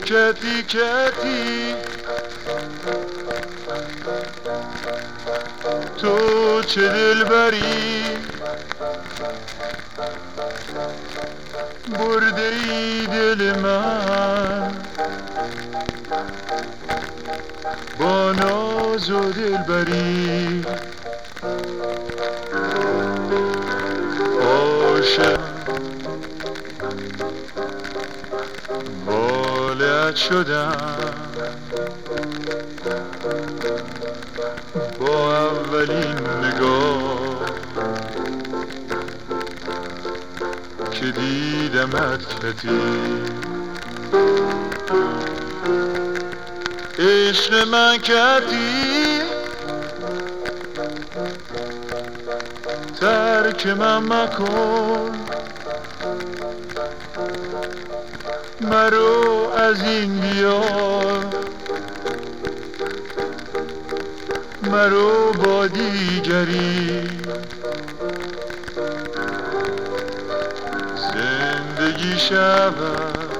کتی کتی تو چه دل بری برده ای دل من با ناز و دل بری والت شدم. با اولین نگاه که دیدمت کتی عشق من کتی ترک من مکن. مرو از این بیار. مرو با دیگری. زندگی شود.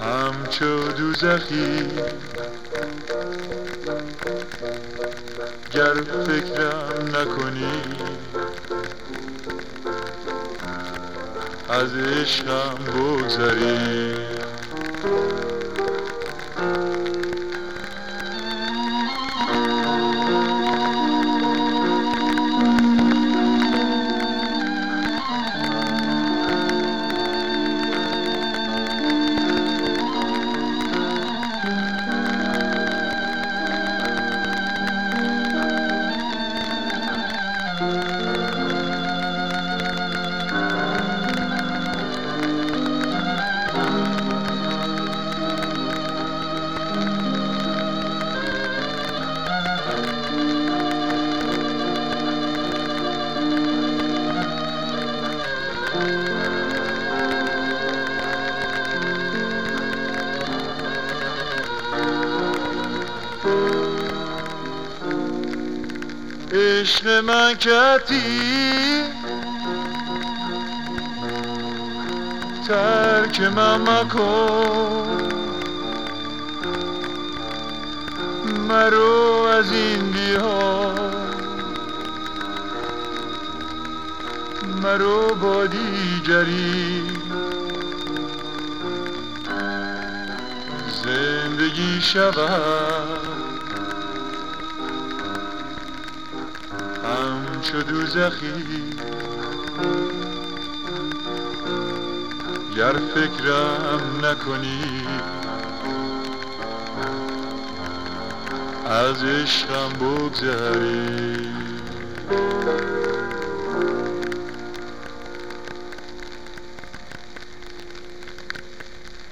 همچو دوزخی. گر فکرم نکنی از عشقم بگذری عشق من کتی ترک من مکن. مرو از این بیا مرو با دیگری. زندگی شود. همچو دوزخی. گر فکرم نکنی از عشقم بگذری.